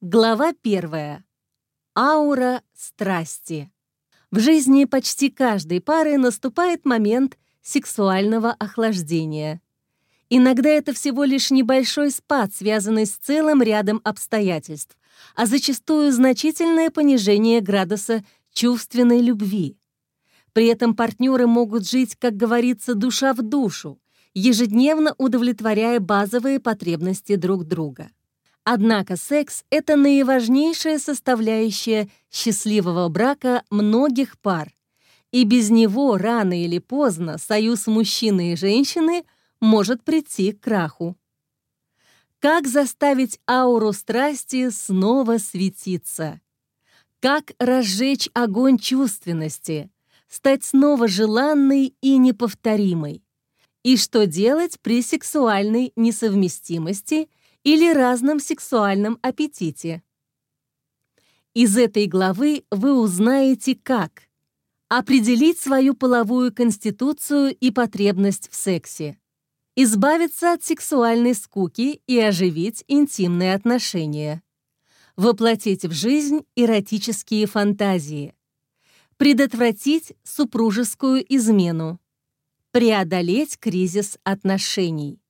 Глава первая. Аура страсти. В жизни почти каждой пары наступает момент сексуального охлаждения. Иногда это всего лишь небольшой спад, связанный с целым рядом обстоятельств, а зачастую значительное понижение градуса чувственной любви. При этом партнеры могут жить, как говорится, душа в душу, ежедневно удовлетворяя базовые потребности друг друга. Однако секс — это наиважнейшая составляющая счастливого брака многих пар, и без него рано или поздно союз мужчины и женщины может прийти к краху. Как заставить ауру страсти снова светиться? Как разжечь огонь чувственности, стать снова желанной и неповторимой? И что делать при сексуальной несовместимости или разном сексуальном аппетите? Из этой главы вы узнаете, как определить свою половую конституцию и потребность в сексе, избавиться от сексуальной скуки и оживить интимные отношения, воплотить в жизнь эротические фантазии, предотвратить супружескую измену, преодолеть кризис отношений.